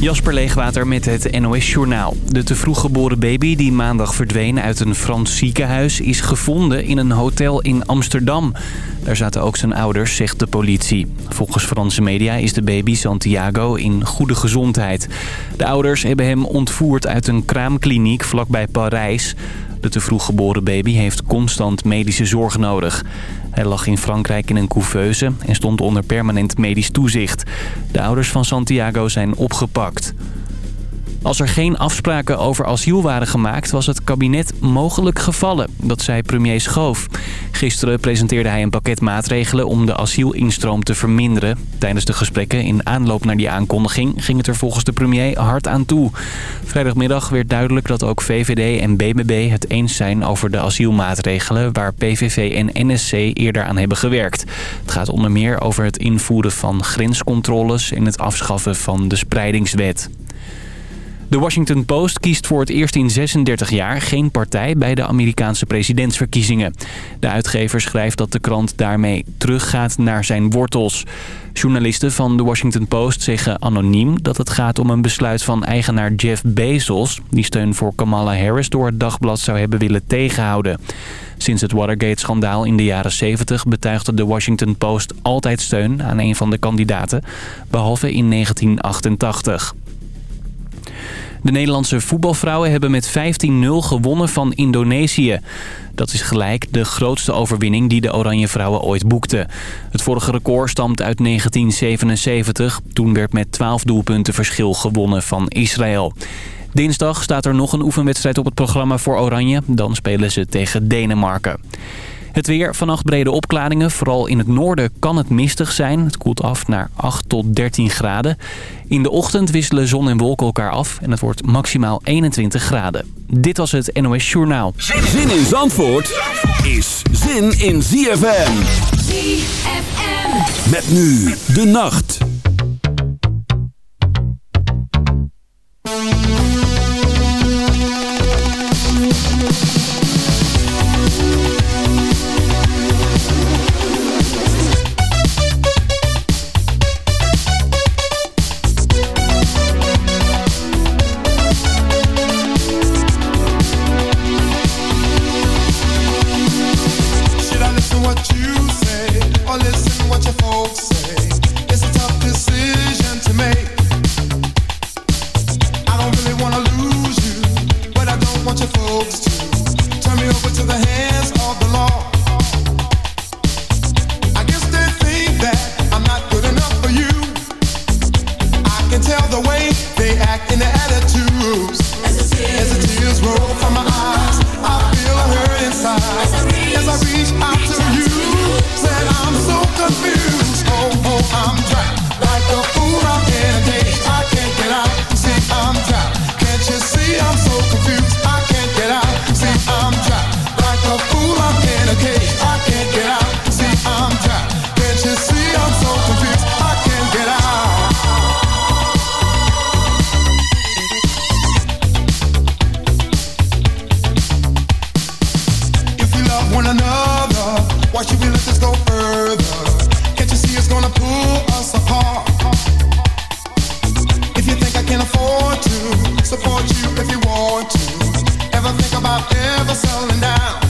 Jasper Leegwater met het NOS Journaal. De te vroeg geboren baby die maandag verdween uit een Frans ziekenhuis... is gevonden in een hotel in Amsterdam. Daar zaten ook zijn ouders, zegt de politie. Volgens Franse media is de baby Santiago in goede gezondheid. De ouders hebben hem ontvoerd uit een kraamkliniek vlakbij Parijs. De te vroeg geboren baby heeft constant medische zorg nodig. Hij lag in Frankrijk in een couveuse en stond onder permanent medisch toezicht. De ouders van Santiago zijn opgepakt. Als er geen afspraken over asiel waren gemaakt, was het kabinet mogelijk gevallen. Dat zei premier Schoof. Gisteren presenteerde hij een pakket maatregelen om de asielinstroom te verminderen. Tijdens de gesprekken in aanloop naar die aankondiging ging het er volgens de premier hard aan toe. Vrijdagmiddag werd duidelijk dat ook VVD en BBB het eens zijn over de asielmaatregelen... waar PVV en NSC eerder aan hebben gewerkt. Het gaat onder meer over het invoeren van grenscontroles en het afschaffen van de spreidingswet. De Washington Post kiest voor het eerst in 36 jaar geen partij bij de Amerikaanse presidentsverkiezingen. De uitgever schrijft dat de krant daarmee teruggaat naar zijn wortels. Journalisten van de Washington Post zeggen anoniem dat het gaat om een besluit van eigenaar Jeff Bezos... die steun voor Kamala Harris door het dagblad zou hebben willen tegenhouden. Sinds het Watergate-schandaal in de jaren 70 betuigde de Washington Post altijd steun aan een van de kandidaten, behalve in 1988. De Nederlandse voetbalvrouwen hebben met 15-0 gewonnen van Indonesië. Dat is gelijk de grootste overwinning die de Oranje Vrouwen ooit boekten. Het vorige record stamt uit 1977. Toen werd met 12 doelpunten verschil gewonnen van Israël. Dinsdag staat er nog een oefenwedstrijd op het programma voor Oranje. Dan spelen ze tegen Denemarken. Het weer, vannacht brede opklaringen. Vooral in het noorden kan het mistig zijn. Het koelt af naar 8 tot 13 graden. In de ochtend wisselen zon en wolken elkaar af. En het wordt maximaal 21 graden. Dit was het NOS Journaal. Zin in Zandvoort is zin in ZFM. ZFM. Met nu de nacht. Support you if you want to, ever think about ever settling down?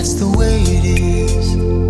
That's the way it is.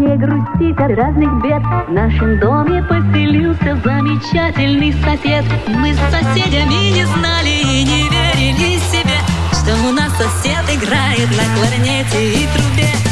не грустит от разных бед. В нашем доме поселился замечательный сосед. Мы с соседями не знали и не верили себе, что у нас сосед играет на кларнете и трубе.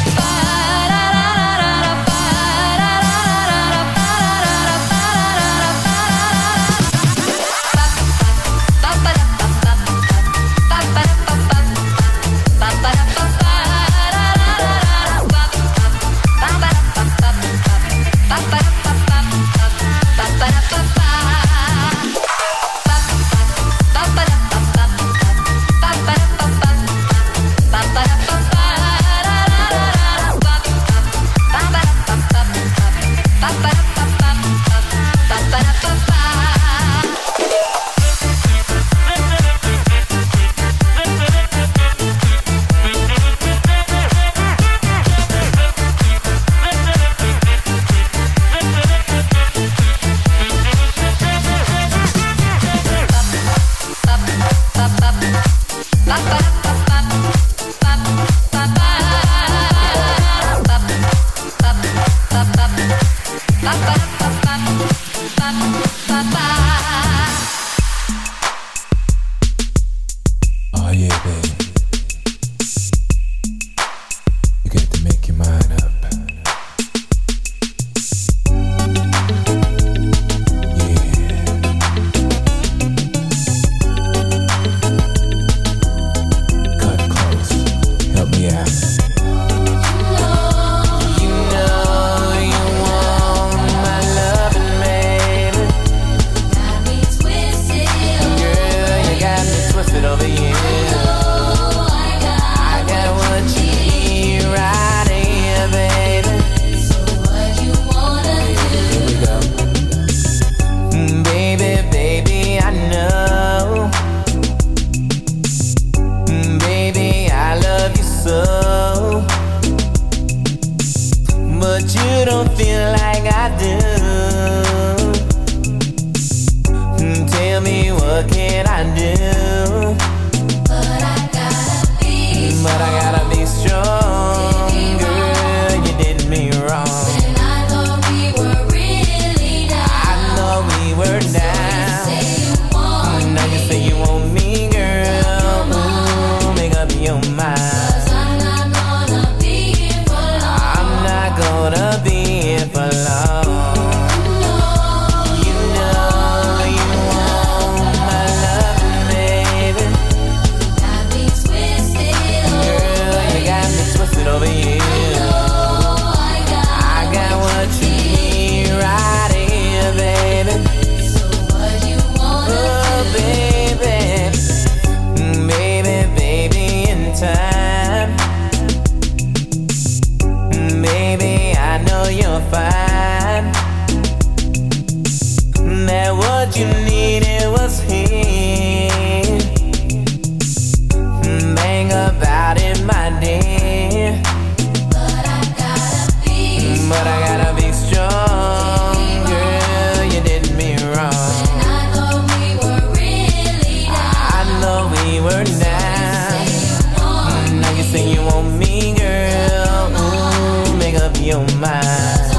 side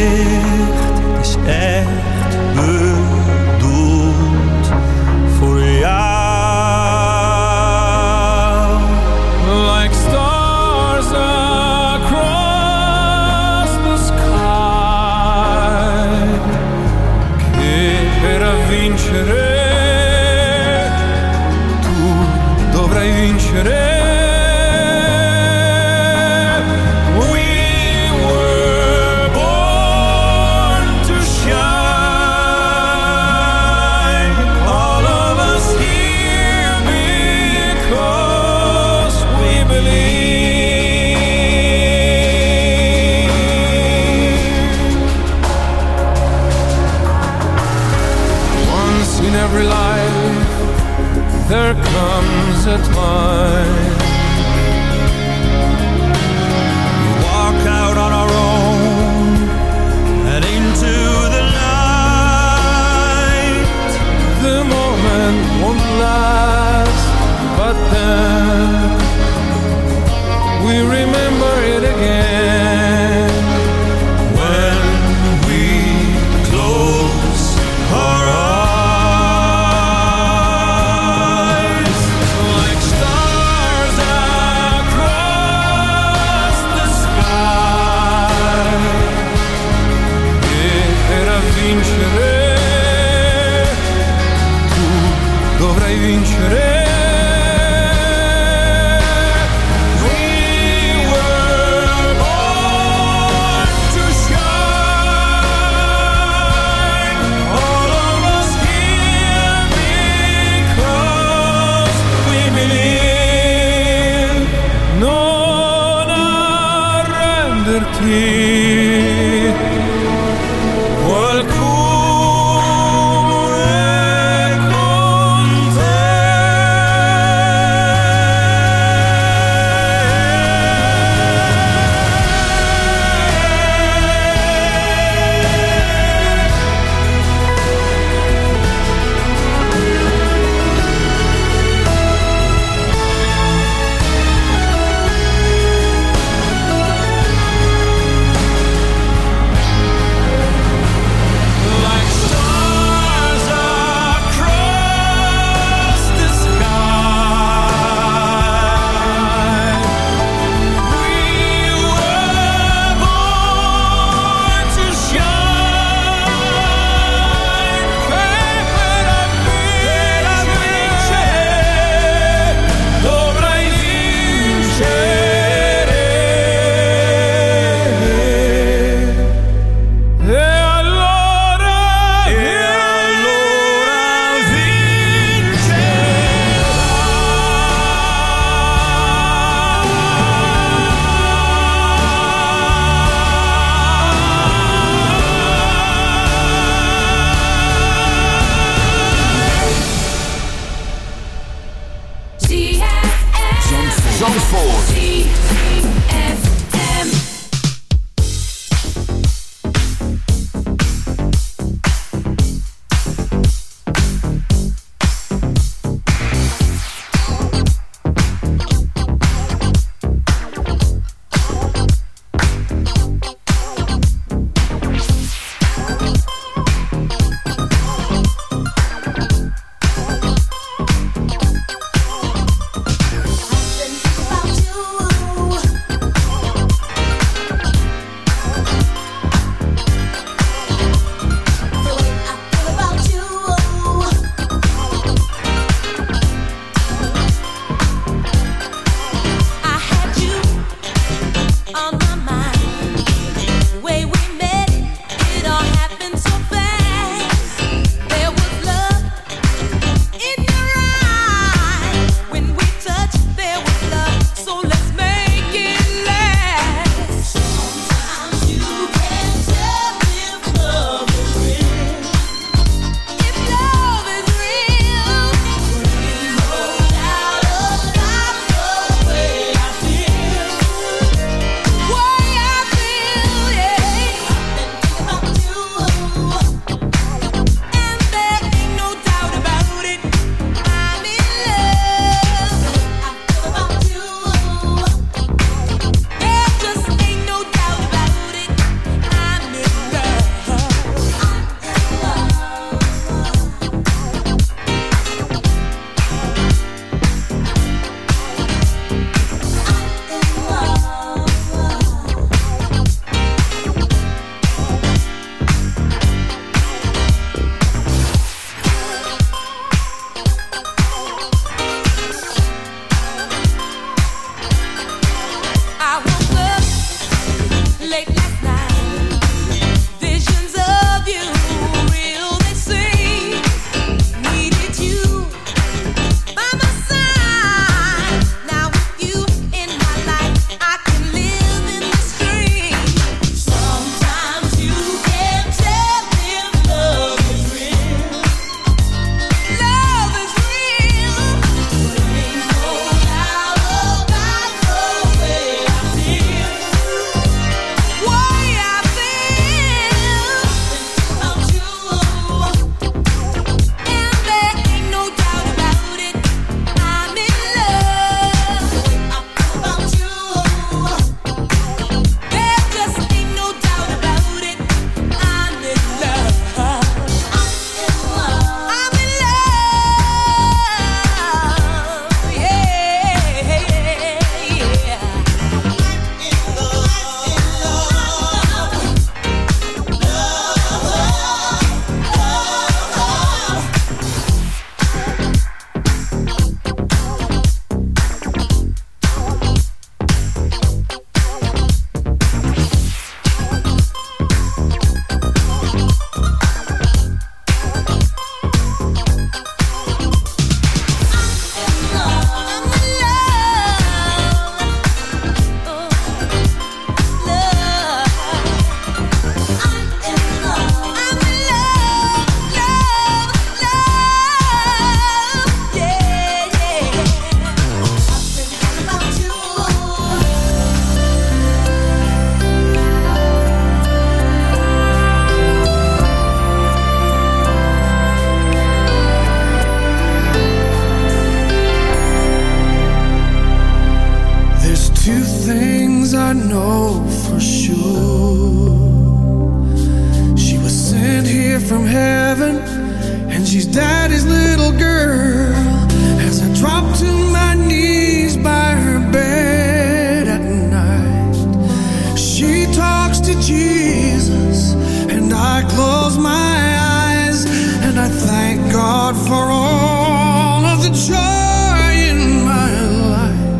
Jesus, and I close my eyes, and I thank God for all of the joy in my life.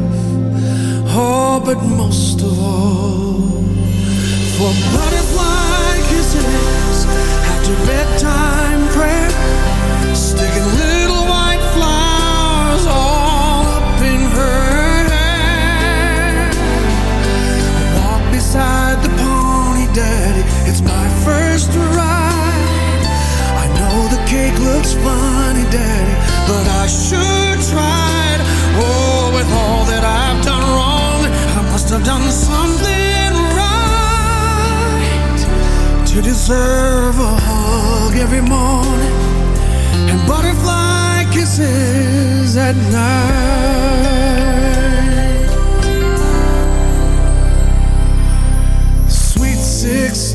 Oh, but most of all, for butterfly kisses after bedtime It's my first ride. I know the cake looks funny, daddy, but I sure tried. Oh, with all that I've done wrong, I must have done something right to deserve a hug every morning and butterfly kisses at night.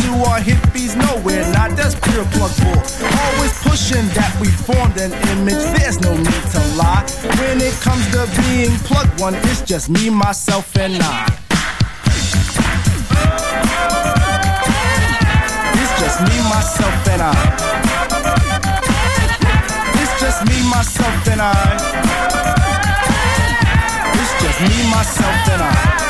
To our hippies, nowhere we're not, that's pure plug bull. Always pushing that we formed an image, there's no need to lie. When it comes to being plug one, it's just me, myself, and I. It's just me, myself, and I. It's just me, myself, and I. It's just me, myself, and I.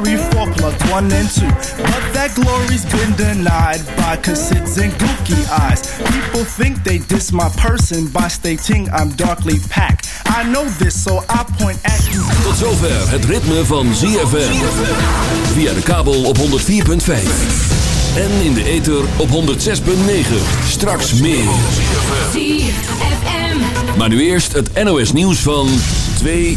glory four plus one and two. But that glory's been denied by cassettes and gooky eyes. People think they diss my person by stating I'm darkly packed. I know this, so I point at you. Tot zover het ritme van ZFM. Via de kabel op 104.5. En in de ether op 106.9. Straks meer. Maar nu eerst het NOS nieuws van 2.